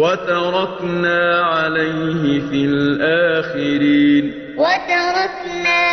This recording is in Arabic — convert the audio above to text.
وَتَرَكْنَا عَلَيْهِ فِي الْآخِرِينَ. وَتَرَكْنَا